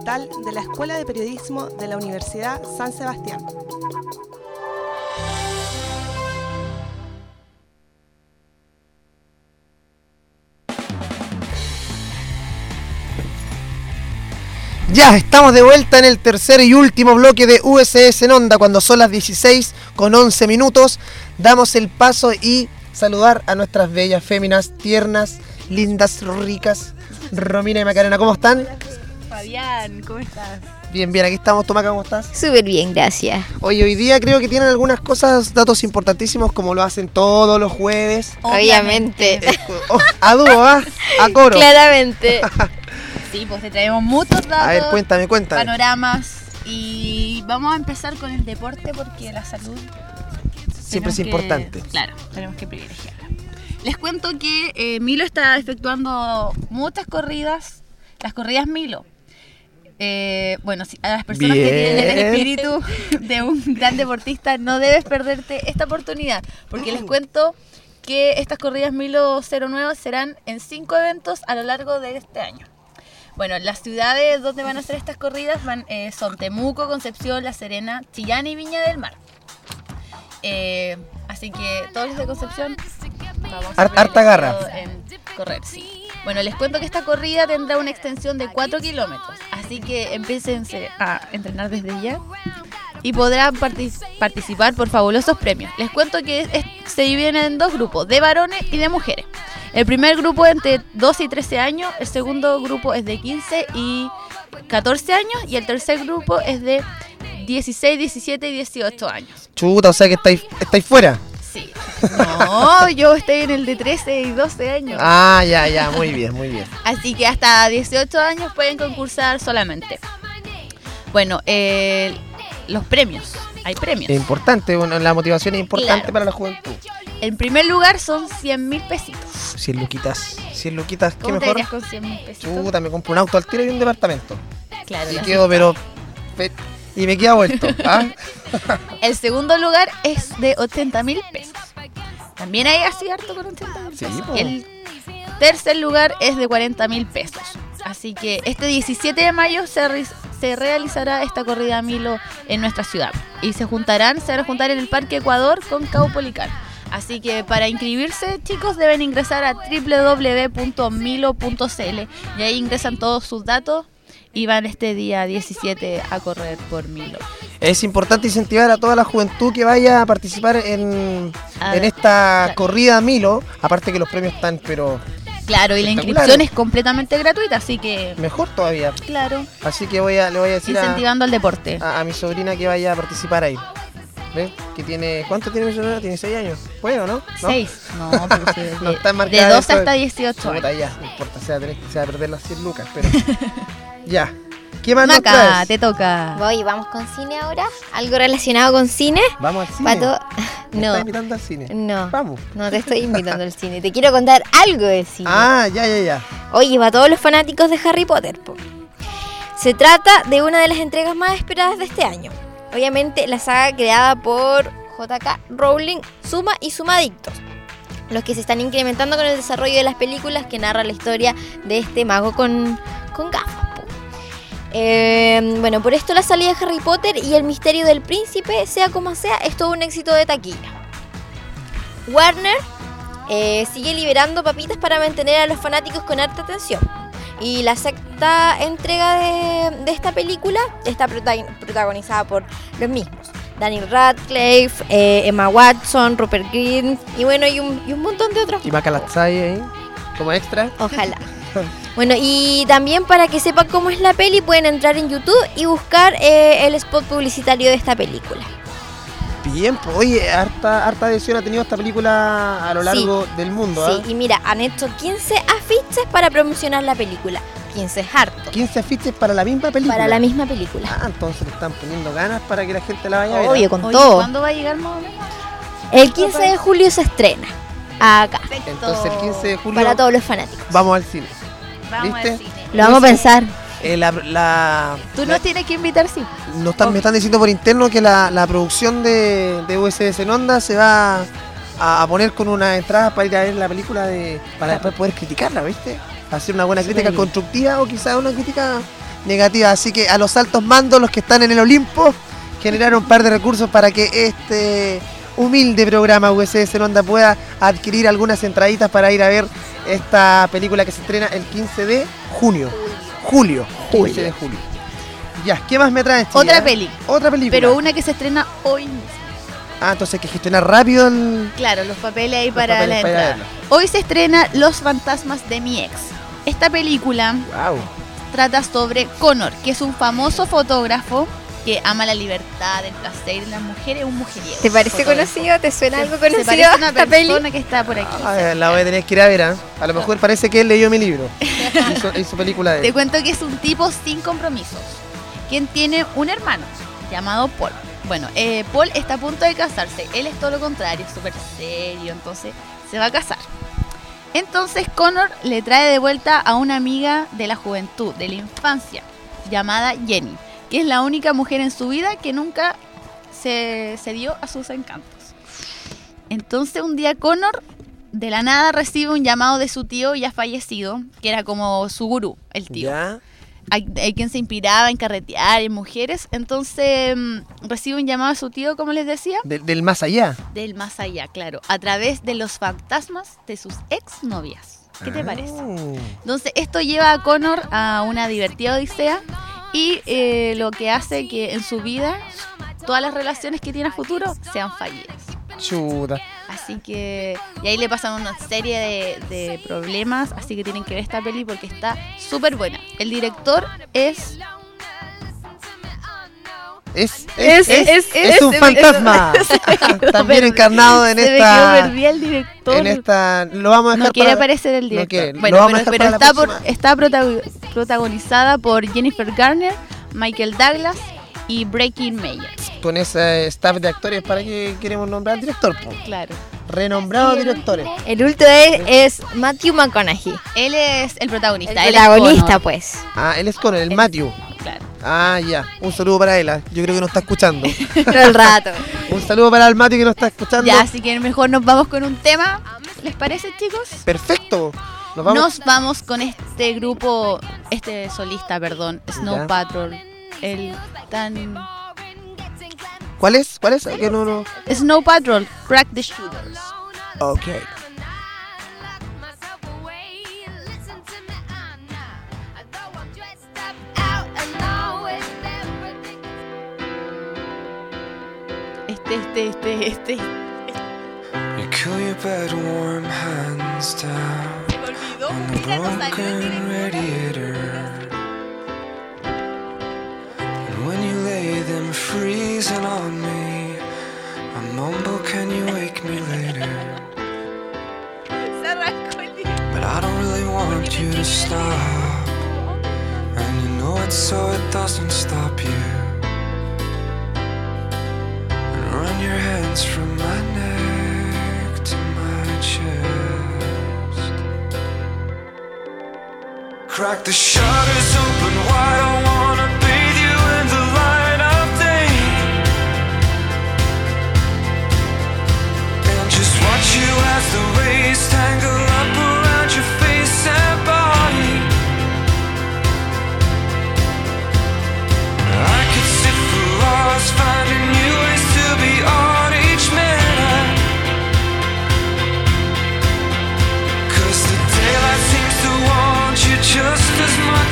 De la Escuela de Periodismo de la Universidad San Sebastián. Ya, estamos de vuelta en el tercer y último bloque de USS en Onda, cuando son las 16 con 11 minutos. Damos el paso y saludar a nuestras bellas féminas, tiernas, lindas, ricas. Romina y Macarena, ¿cómo están? Fabián, ¿cómo estás? Bien, bien, aquí estamos. Tomaca, ¿cómo estás? Súper bien, gracias. Oye, hoy día creo que tienen algunas cosas, datos importantísimos, como lo hacen todos los jueves. Obviamente. Eh, oh, a dúo, ¿ah? A coro. Claramente. Sí, pues te traemos muchos datos, A ver, cuéntame, cuéntame. panoramas y vamos a empezar con el deporte porque la salud Siempre es que- importante. Claro, tenemos que privilegiarla. Les cuento que eh, Milo está efectuando muchas corridas, las corridas Milo. Eh, bueno, si- a las personas que tienen el espíritu de un gran deportista, no debes perderte esta oportunidad, porque les cuento que estas corridas Milo 09 serán en cinco eventos a lo largo de este año. Bueno, las ciudades donde van a hacer estas corridas van, eh, son Temuco, Concepción, La Serena, Chillán y Viña del Mar. Eh, así que todos los de Concepción vamos a Har- harta garra. en correr, sí. Bueno, les cuento que esta corrida tendrá una extensión de 4 kilómetros, así que empiecen a entrenar desde ya y podrán partic- participar por fabulosos premios. Les cuento que es- se dividen en dos grupos, de varones y de mujeres. El primer grupo es entre 12 y 13 años, el segundo grupo es de 15 y 14 años y el tercer grupo es de 16, 17 y 18 años. Chuta, o sea que estáis, estáis fuera. Sí. No, yo estoy en el de 13 y 12 años. Ah, ya, ya, muy bien, muy bien. Así que hasta 18 años pueden concursar solamente. Bueno, eh, los premios. Hay premios. Es importante, bueno, la motivación es importante Claro. para la juventud. En primer lugar son 100 mil pesitos. 100 luquitas, 100 luquitas, ¿qué ¿Cómo te mejor? verías con 100 mil pesitos? Chuta, me compro un auto al tiro y un departamento. Claro, Y quedo, pero y me queda vuelto. ¿ah? El segundo lugar es de 80 mil pesos. También hay así harto con 80 mil Sí, pesos. po. El tercer lugar es de 40 mil pesos. Así que este 17 de mayo se, re- se realizará esta corrida a Milo en nuestra ciudad. Y se juntarán, se van a juntar en el Parque Ecuador con Caupolicán. Así que para inscribirse, chicos, deben ingresar a www.milo.cl y ahí ingresan todos sus datos y van este día 17 a correr por Milo. Es importante incentivar a toda la juventud que vaya a participar en, A en esta claro. corrida Milo. Aparte que los premios están, pero Claro, y la inscripción es completamente gratuita, así que, mejor todavía. claro, Así que voy a, le voy a decir a, incentivando al deporte. a- a mi sobrina que vaya a participar ahí. ¿Ves? Que tiene, ¿Cuánto tiene mi sobrina? Tiene 6 años. ¿Puede o no? ¿No? Seis. No, pero sí, de, No está de marcada 12 eso. hasta 18 Puta, años. ya, no importa, se va a, tener- se va a perder las 100 lucas, pero... ya. ¿Qué más nos Maca, traes? te toca. Voy, vamos con cine ahora. Algo relacionado con cine. Vamos al cine. Pato. ¿Me No. estás invitando al cine? No. Vamos. No te estoy invitando al cine. Te quiero contar algo de cine. Ah, ya, ya, ya. Oye, para todos los fanáticos de Harry Potter. po. Se trata de una de las entregas más esperadas de este año. Obviamente, la saga creada por JK Rowling suma y suma adictos. Los que se están incrementando con el desarrollo de las películas que narra la historia de este mago con, con gafas. Eh, bueno, por esto la salida de Harry Potter y el misterio del príncipe, sea como sea, es todo un éxito de taquilla. Warner eh, sigue liberando papitas para mantener a los fanáticos con harta atención. Y la sexta entrega de, de esta película está prota- protagonizada por los mismos. Daniel Radcliffe, eh, Emma Watson, Rupert Grint y bueno, y un, y un montón de otros. Y Macalatzai ahí, como extra. Ojalá. Bueno, y también para que sepan cómo es la peli, pueden entrar en YouTube y buscar eh, el spot publicitario de esta película. Bien, pues, oye, harta, harta adhesión ha tenido esta película a lo largo del mundo, ¿ah? Sí, y mira, han hecho 15 afiches para promocionar la película. 15 es harto. 15 afiches para la misma película. Para la misma película. Ah, entonces le están poniendo ganas para que la gente la vaya a ver. Obvio, ¿ah? con Oye, todo. ¿cuándo va a llegar más o menos? El 15 de julio se estrena. Acá. Entonces el 15 de julio Para todos los fanáticos. vamos al cine. Vamos ¿Viste? al cine. Lo vamos a pensar. Eh, la, la- Tú la- nos tienes que invitar, sí. nos están, me están diciendo por interno que la, la producción de, de USS en Onda se va a, a poner con una entrada para ir a ver la película de para después poder criticarla, ¿viste? Hacer una buena crítica constructiva o quizás una crítica negativa. Así que a los altos mandos, los que están en el Olimpo, generar un par de recursos para que este humilde programa USS Onda pueda adquirir algunas entraditas para ir a ver esta película que se estrena el 15 de junio. Julio. 15 de julio. Ya, ¿qué más me traes? chiquilla? Otra peli. Otra película. Pero una que se estrena hoy mismo. Ah, entonces hay que gestionar rápido el. Claro, los papeles ahí para papeles la entrada. Hoy se estrena Los fantasmas de mi ex. Esta película Wow. trata sobre Connor, que es un famoso fotógrafo que ama la libertad, el placer y las mujeres, un mujeriego. ¿Te parece conocido? ¿Te suena Se- algo Se conocido parece a una peli? persona que está por aquí. Ah, la voy a tener que ir a ver, ¿ah? A lo mejor parece que él leyó mi libro. Hizo, hizo película de Te él. cuento que es un tipo sin compromisos, quien tiene un hermano llamado Paul. Bueno, eh, Paul está a punto de casarse. Él es todo lo contrario, es súper serio, entonces se va a casar. Entonces Connor le trae de vuelta a una amiga de la juventud, de la infancia, llamada Jenny, que es la única mujer en su vida que nunca se, se dio a sus encantos. Entonces un día Connor de la nada recibe un llamado de su tío ya fallecido, que era como su gurú, el tío Ya. hay, hay quien se inspiraba en carretear, en mujeres. Entonces mm, recibe un llamado a su tío, como les decía, De- del más allá. del más allá, claro, a través de los fantasmas de sus exnovias. ¿Qué te parece? Ah. Entonces esto lleva a Connor a una divertida odisea y eh, lo que hace que en su vida todas las relaciones que tiene a futuro sean fallidas. Chuta. Así que, y ahí le pasan una serie de, de problemas, así que tienen que ver esta peli porque está súper buena. El director es Es, Es- es, es- es es- un es- fantasma. También encarnado en esta. al director. En esta. Lo vamos a dejar no quiere para- aparecer el no director. Bueno, pero, está, protagonizada por Jennifer Garner, Michael Douglas y Breaking Mayer. Con ese staff de actores para que queremos nombrar al director. Claro. Renombrados directores. El último es, es Matthew McConaughey. Él es el protagonista. El él es protagonista, pues. Ah, él es con el El- Matthew. Claro. Ah, ya. Un saludo para ella. Yo creo que no está escuchando. Todo el rato. Un saludo para el Mati que no está escuchando. Ya, así que mejor nos vamos con un tema. ¿Les parece, chicos? Perfecto. Nos vamos. Nos vamos con este grupo, este solista, perdón, Snow Ya. Patrol. El tan. ¿Cuál es? ¿Cuál es? Que no, no. Snow Patrol, Crack the Shooters. Ok. Este, este, este. You kill your bed warm hands down on the broken radiator. And when you lay them freezing on me, I mumble, Can you wake me later? But I don't really want you to stop. And you know it so it doesn't stop you. Your hands from my neck to my chest. Crack the shutters open wide. I wanna bathe you in the light of day. And just watch you as the rays tangle up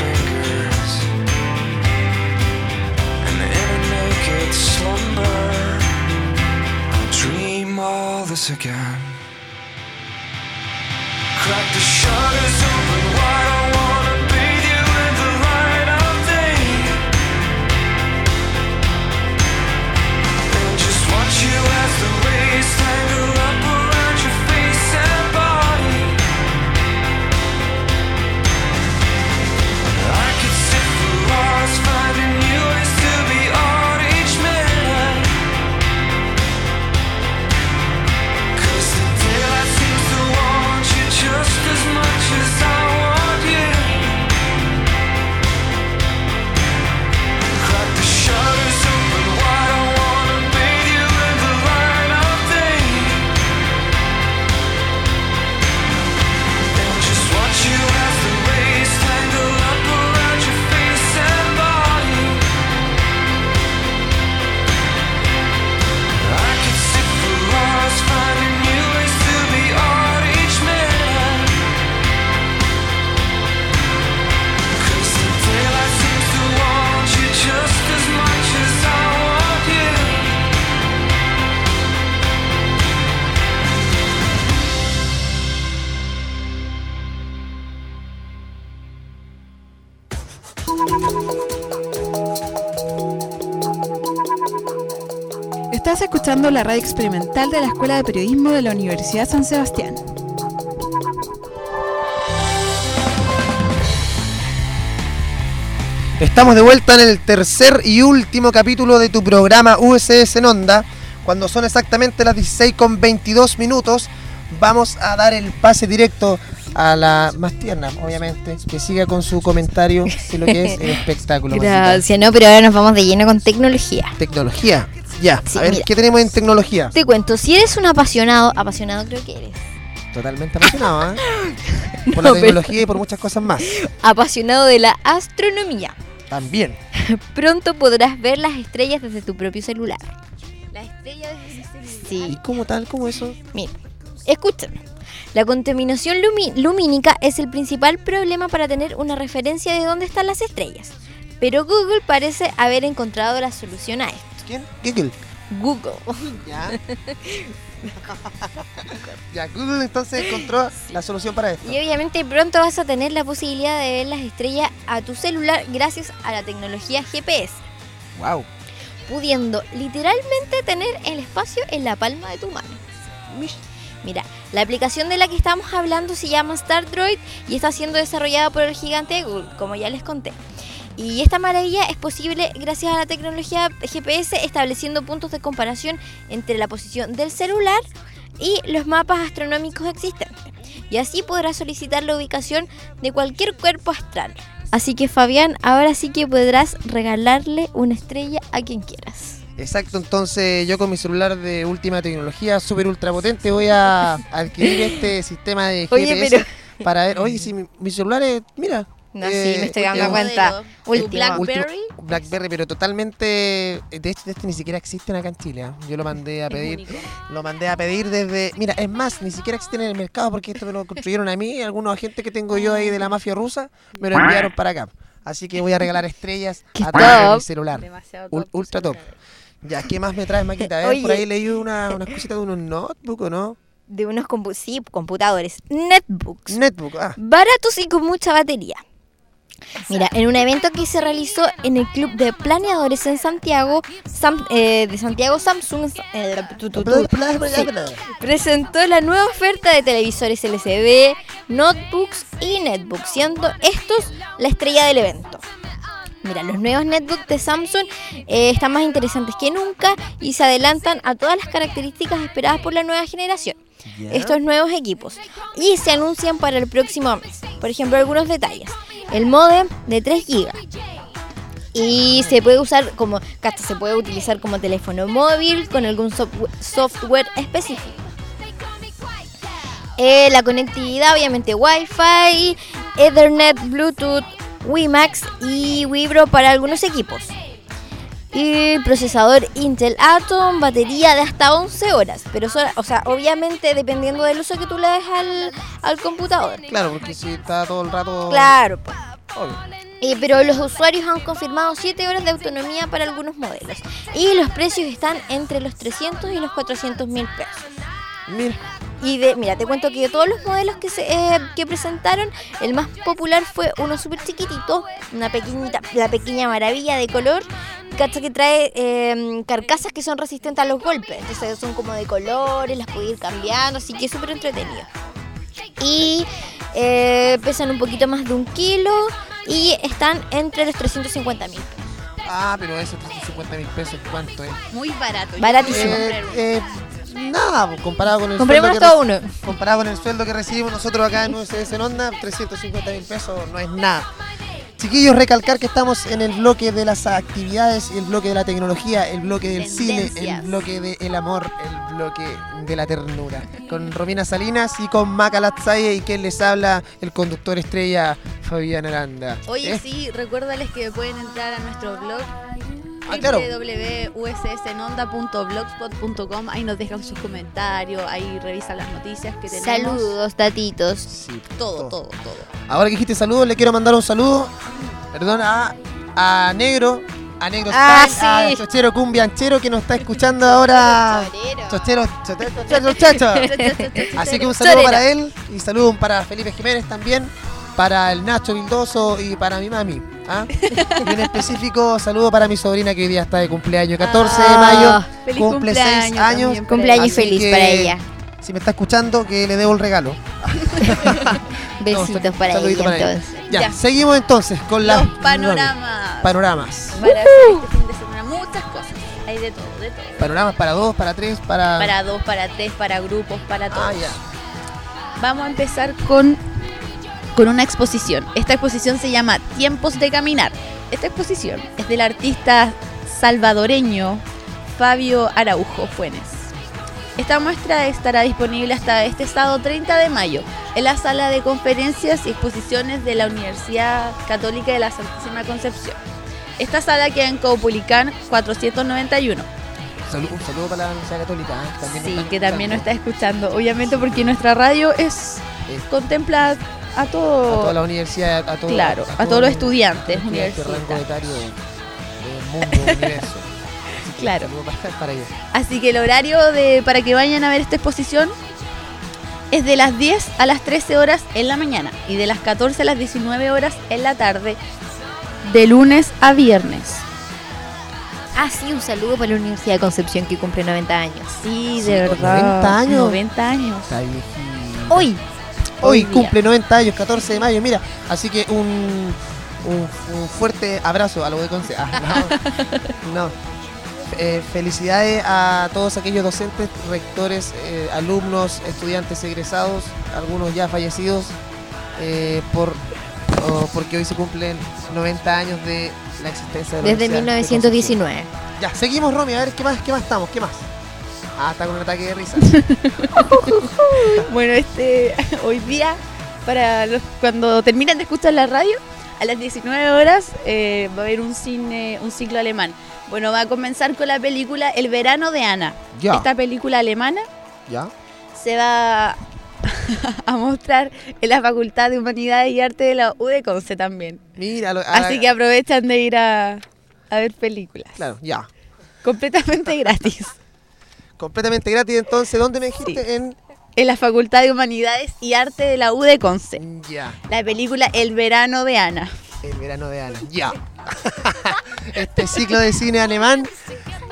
fingers. And in a naked slumber, I'll dream all this again. Crack the shutters escuchando la radio experimental de la Escuela de Periodismo de la Universidad San Sebastián. Estamos de vuelta en el tercer y último capítulo de tu programa USS en Onda. Cuando son exactamente las 16 con 22 minutos, vamos a dar el pase directo a la más tierna, obviamente, que siga con su comentario de lo que es el espectáculo. Gracias, no, pero ahora nos vamos de lleno con tecnología. Tecnología. Ya, Sí, a ver, mira. ¿qué tenemos en tecnología? Te cuento, si eres un apasionado, apasionado creo que eres, Totalmente apasionado, ¿eh? Por No, la pero- tecnología y por muchas cosas más. apasionado de la astronomía, También. pronto podrás ver las estrellas desde tu propio celular. La estrella desde mi celular. ¿Y Sí, cómo tal? ¿Cómo eso? mira, escúchame. La contaminación lumínica es el principal problema para tener una referencia de dónde están las estrellas. Pero Google parece haber encontrado la solución a esto. ¿Quién? Google. Google. Ya. ya, Google entonces encontró la solución para esto. Y obviamente pronto vas a tener la posibilidad de ver las estrellas a tu celular gracias a la tecnología GPS, Wow. pudiendo literalmente tener el espacio en la palma de tu mano. Mira, la aplicación de la que estamos hablando se llama StarDroid y está siendo desarrollada por el gigante de Google, como ya les conté. Y esta maravilla es posible gracias a la tecnología GPS estableciendo puntos de comparación entre la posición del celular y los mapas astronómicos existentes. Y así podrás solicitar la ubicación de cualquier cuerpo astral. Así que Fabián, ahora sí que podrás regalarle una estrella a quien quieras. Exacto, entonces yo con mi celular de última tecnología, súper ultra potente, voy a adquirir este sistema de Oye, GPS para ver. Oye, si mi, mi celular es, mira. No, eh, sí, me estoy dando cuenta. ¿Tu Último. Blackberry? último- Blackberry, pero totalmente. De este, de este ni siquiera existen acá en Chile. ¿ah? Yo lo mandé a pedir. Lo mandé a pedir desde. Mira, es más, ni siquiera existen en el mercado porque esto me lo construyeron a mí. Algunos agentes que tengo yo ahí de la mafia rusa me lo enviaron para acá. Así que voy a regalar estrellas a través de mi celular. Demasiado top ultra top. Ya, ¿qué más me traes, Maquita? Oye. por ahí leí una, unas cositas de unos notebooks, ¿o no? De unos compu- sí, computadores. Netbooks. Netbook, ah. baratos y con mucha batería. Mira, en un evento que se realizó en el Club de Planeadores en Santiago, Sam- eh, de Santiago Samsung eh, tu, tu, tu, sí, presentó la nueva oferta de televisores LCD, notebooks y netbooks, siendo estos la estrella del evento. Mira, los nuevos netbooks de Samsung eh, están más interesantes que nunca y se adelantan a todas las características esperadas por la nueva generación estos nuevos equipos y se anuncian para el próximo mes. Por ejemplo, algunos detalles. El modem de 3 GB. Y se puede usar como, se puede utilizar como teléfono móvil con algún software, software específico. Eh, la conectividad, obviamente Wi-Fi, Ethernet, Bluetooth, WiMAX y Wibro para algunos equipos. Y procesador Intel Atom, batería de hasta 11 horas. Pero, o sea, obviamente dependiendo del uso que tú le des al, al computador. Claro, porque si está todo el rato. Claro, pues. Eh, pero los usuarios han confirmado 7 horas de autonomía para algunos modelos. Y los precios están entre los 300 y los 400 mil pesos. Mira, Y de, mira, te cuento que de todos los modelos que se eh, que presentaron, el más popular fue uno súper chiquitito, una pequeñita, la pequeña maravilla de color, cacha que trae eh, carcasas que son resistentes a los golpes, entonces son como de colores, las puede ir cambiando, así que es súper entretenido. Y eh, pesan un poquito más de un kilo y están entre los 350 mil. ah, pero esos 350 mil pesos, ¿cuánto es? Muy barato. Baratísimo. Eh, eh, nada, pues, comparado con el sueldo que todo uno. Comparado con el sueldo que recibimos nosotros acá en UCS en Onda, 350 mil pesos no es nada. Chiquillos, recalcar que estamos en el bloque de las actividades, el bloque de la tecnología, el bloque del cine, el bloque del amor, el bloque de la ternura. Con Romina Salinas y con Maca Latzaye y quien les habla, el conductor estrella Fabián Aranda. Oye, ¿Eh? sí, recuérdales que pueden entrar a nuestro blog Ah, claro. www.ussnonda.blogspot.com Ahí nos dejan sus comentarios, ahí revisan las noticias que tenemos. Saludos, tatitos. Sí, Todo, todo, todo. Ahora que dijiste saludos, le quiero mandar un saludo, perdón, a, a Negro, a Negro Ah, Style, sí. a Chochero Cumbianchero que nos está escuchando ahora. Chochero, chochero, chochero, chochero. Así que un saludo Chorera. para él y saludo para Felipe Jiménez también, para el Nacho Vildoso y para mi mami. ¿Ah? Y en específico, saludo para mi sobrina que hoy día está de cumpleaños, 14 de Ah, mayo, feliz cumple 6 cumpleaños años. Cumpleaños Así feliz que- para ella. Si me está escuchando, que le debo el regalo. Besitos No, para saludito ella para ella. entonces. Ya, Ya. seguimos entonces con las Los panoramas. panoramas. Para hacer este fin de semana, muchas cosas. Hay de todo, de todo. Panoramas para dos, para tres, para. Para dos, para tres, para grupos, para todos. Ah, ya. Vamos a empezar con, con una exposición. Esta exposición se llama Tiempos de Caminar. Esta exposición es del artista salvadoreño Fabio Araujo Fuenes. Esta muestra estará disponible hasta este sábado 30 de mayo en la sala de conferencias y exposiciones de la Universidad Católica de la Santísima Concepción. Esta sala queda en Caupolicán 491. Salud- un saludo para la Universidad Católica. ¿eh? También Sí, que también nos está escuchando. Obviamente porque nuestra radio es Eh, contempla a todo a toda la universidad, a todo, Claro, a todos los estudiantes universitarios. mundo, universo. Así Claro. Para, ellos. Así que el horario de para que vayan a ver esta exposición es de las 10 a las 13 horas en la mañana y de las 14 a las 19 horas en la tarde, de lunes a viernes. Ah, sí, un saludo para la Universidad de Concepción que cumple 90 años. Sí, Sí, de con verdad. 90 años. 90 años. Está viejito. Hoy, cumple 90 años, 14 de mayo, mira. Así que un, un, un fuerte abrazo a lo de Conce. Ah, no. no. Eh, felicidades a todos aquellos docentes, rectores, eh, alumnos, estudiantes egresados, algunos ya fallecidos, eh, por, oh, porque hoy se cumplen 90 años de la existencia de la desde Universidad de Concepción. 1919. Ya, seguimos, Romy, a ver qué más, qué más estamos, qué más. Ah, está con un ataque de risa. Bueno, este hoy día, para los, cuando terminen de escuchar la radio, a las 19 horas eh, va a haber un cine, un ciclo alemán. Bueno, va a comenzar con la película El verano de Ana. Ya. Esta película alemana ¿Ya? se va a mostrar en la Facultad de Humanidades y Arte de la U de Conce también. Mira, lo- a- Así que aprovechan de ir a, a ver películas. Claro, ya. Completamente gratis. Completamente gratis, entonces, ¿dónde me dijiste? En. En la Facultad de Humanidades y Arte de la U de Conce. Ya, La película El verano de Ana. el verano de Ana. Ya. este ciclo de cine alemán.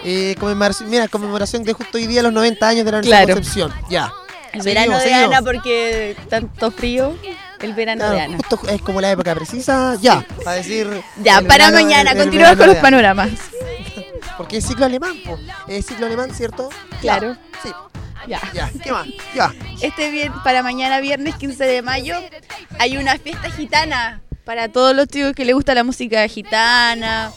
Eh, conmemoración, mira, conmemoración de justo hoy día los 90 años de la Universidad Claro. de Concepción. Ya. El Seguimos, verano de seguimos. Ana porque tanto frío. El verano Claro, de Ana. justo es como la época precisa. Ya. Para decir. Ya, para mañana, continuamos con los panoramas. Porque es ciclo alemán, po. Es ciclo alemán, ¿cierto? Ya. Claro. Sí. Ya. Ya. ¿Qué más? Ya. Este bien, para mañana viernes 15 de mayo hay una fiesta gitana para todos los chicos que les gusta la música gitana.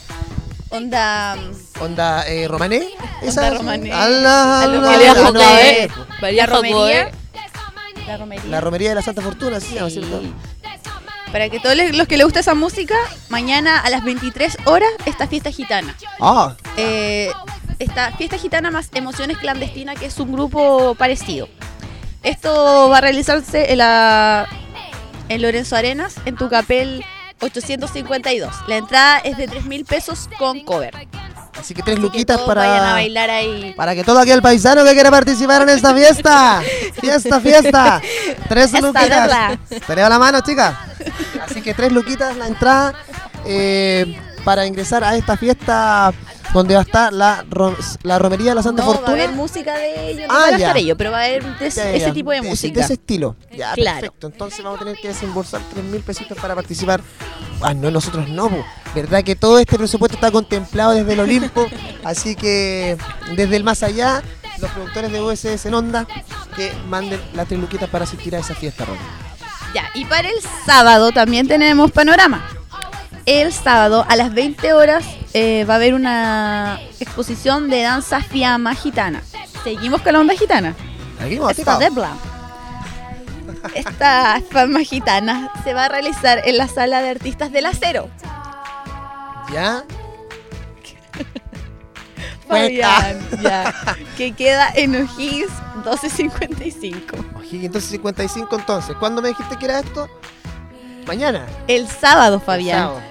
Onda mm, Onda eh, romané. Onda romané. Ala, ala, la romería. La romería. La romería de la Santa Fortuna, sí, ¿no es cierto? Para que todos los que les gusta esa música, mañana a las 23 horas esta fiesta gitana. Ah, Eh, esta fiesta gitana más emociones clandestinas, que es un grupo parecido. Esto va a realizarse en, la, en Lorenzo Arenas, en Tucapel 852. La entrada es de 3 mil pesos con cover. Así que tres Así luquitas para. vayan a bailar ahí. Para que todo aquel paisano que quiera participar en esta fiesta. Fiesta, fiesta. Tres Fiesta, luquitas. Te leo la mano, chica. Así que tres luquitas la entrada eh, para ingresar a esta fiesta donde va a estar la, la romería de la Santa no, va a Fortuna. haber música de ellos, no Ah, van a estar ellos, pero va a haber de ese, Ya, ya, ese ya. tipo de música. De ese estilo. Ya, Claro. perfecto. Entonces vamos a tener que desembolsar 3 mil pesitos para participar. Ah, no, nosotros no. ¿verdad? Que todo este presupuesto está contemplado desde el Olimpo. así que desde el más allá, los productores de USS en Onda que manden las tres luquitas para asistir a esa fiesta, Ron. Ya, y para el sábado también tenemos panorama. El sábado a las 20 horas eh, va a haber una exposición de danza fiamma gitana. Seguimos con la onda gitana. Seguimos, Esta chica. de blanc. Esta fiamma gitana se va a realizar en la sala de artistas del acero. ¿Ya? Fabián, ya. Que queda en O'Higgins 1255. O'Higgins 55 entonces. ¿Cuándo me dijiste que era esto? Mañana. El sábado, El Fabián. sábado.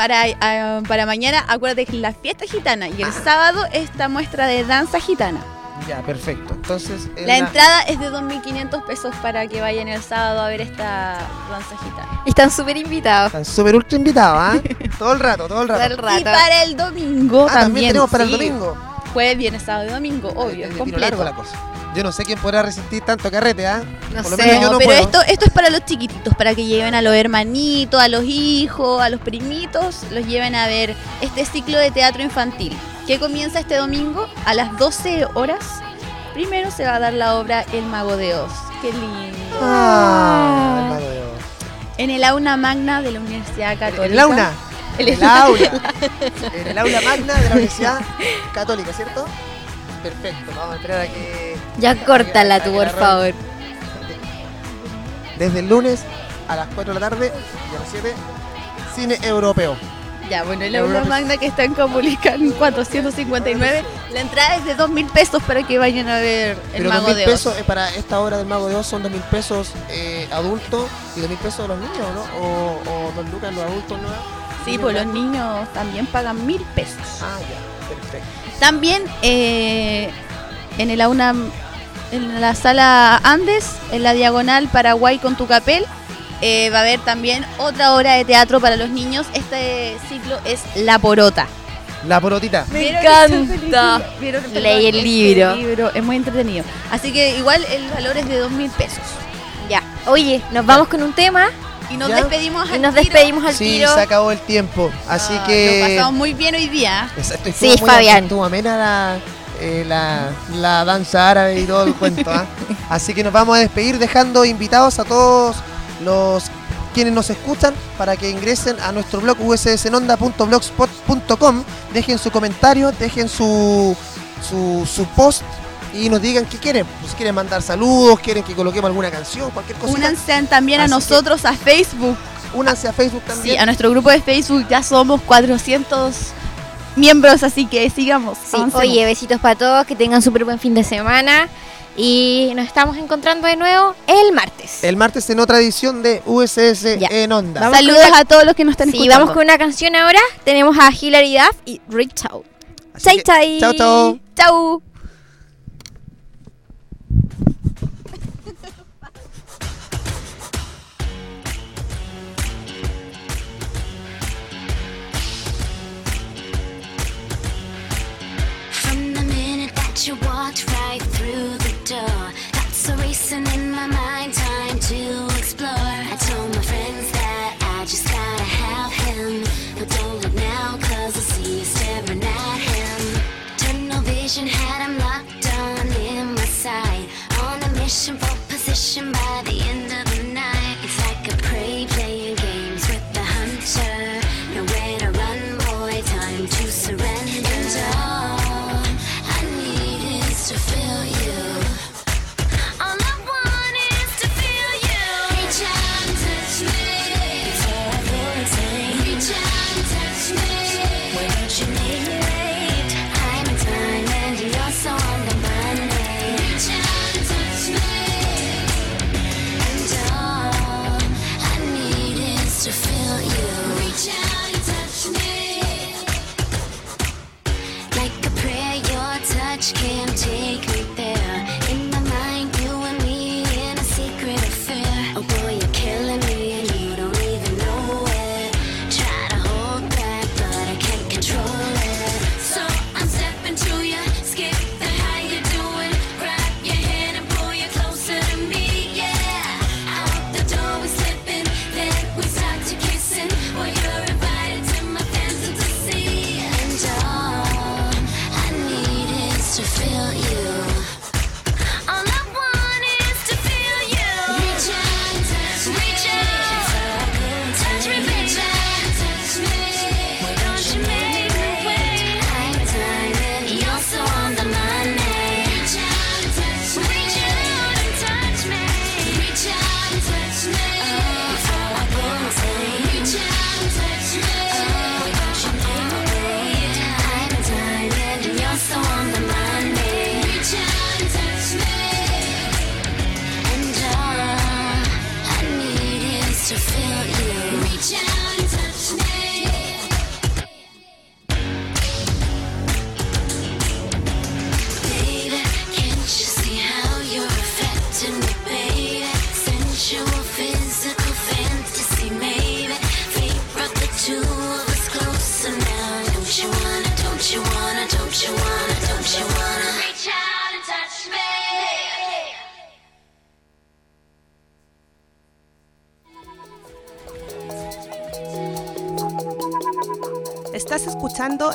Para, ah, para mañana, acuérdate que es la fiesta gitana y el sábado esta muestra de danza gitana. Ya, perfecto. Entonces, en La entrada es de 2.500 pesos para que vayan el sábado a ver esta danza gitana. Están súper invitados. Están súper ultra invitados, ¿ah? todo el rato, todo el rato. Todo el rato. Y para el domingo Ah, también. también tenemos para el domingo. Jueves, viernes, sábado y domingo, obvio, Es completo. largo la cosa. Yo no sé quién podrá resistir tanto carrete, ¿ah? No Por lo sé. menos yo No, pero puedo. esto, esto es para los chiquititos, para que lleven a los hermanitos, a los hijos, a los primitos, los lleven a ver este ciclo de teatro infantil, que comienza este domingo a las 12 horas. Primero se va a dar la obra El Mago de Oz. Qué lindo. Ah, el mago de Oz. En el aula magna de la Universidad Católica. En el aula. El En el aula. En el aula magna de la Universidad Católica, ¿cierto? Perfecto, vamos a esperar a que. Ya córtala tú, por la favor. Desde el lunes a las 4 de la tarde y a las 7, cine europeo. Ya, bueno, el aula magna que está en Comulican 459. La entrada es de 2 mil pesos para que vayan a ver El Pero Mago 2.000 de Oz. pesos eh, para esta obra del Mago de Oz son 2.000 pesos eh, adultos y 2.000 pesos los niños, ¿no? O, o 2 lucas los adultos, ¿no? Sí, pues los niños también pagan mil pesos. Ah, ya, perfecto. También eh, en el aula, en la sala Andes, en la diagonal Paraguay con Tucapel, eh, va a haber también otra obra de teatro para los niños. Este ciclo es La Porota. La porotita. Me ¿Vieron encanta. Leí el este libro. es muy entretenido. Así que igual el valor es de dos mil pesos. Ya. Oye, nos vamos con un tema Y nos ¿Ya? despedimos y al nos tiro. despedimos al Sí, tiro. se acabó el tiempo. Así Ah, que. Lo pasamos muy bien hoy día. Exacto, Sí, muy- Fabián. Estuvo amena la, eh, la, la danza árabe y todo el cuento. ¿ah? Así que nos vamos a despedir dejando invitados a todos los quienes nos escuchan para que ingresen a nuestro blog ussnonda.blogspot.com, dejen su comentario, dejen su, su, su post y nos digan qué quieren. Si quieren mandar saludos, quieren que coloquemos alguna canción, cualquier cosa. Únanse también a que- nosotros a Facebook. Únanse a Facebook Sí, también. a nuestro grupo de Facebook ya somos 400 miembros, así que sigamos. Sí, avancemos. oye, besitos para todos, que tengan súper buen fin de semana. Y nos estamos encontrando de nuevo el martes. El martes en otra edición de USS Ya. en Onda. Vamos Saludos una- a todos los que nos están Sí, escuchando. vamos con una canción ahora. Tenemos a Hilary Duff y Reach Out. Así Chai, chai. Chao, chao. Chau. You walked right through the door, thoughts are racing in my mind, time to explore. I told my friends that I just gotta have him. But don't look now, cause I see you staring at him. Tunnel vision had him locked on in my sight. On a mission for position by the end of the night. much care.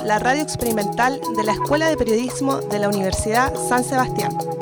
La radio experimental de la Escuela de Periodismo de la Universidad San Sebastián.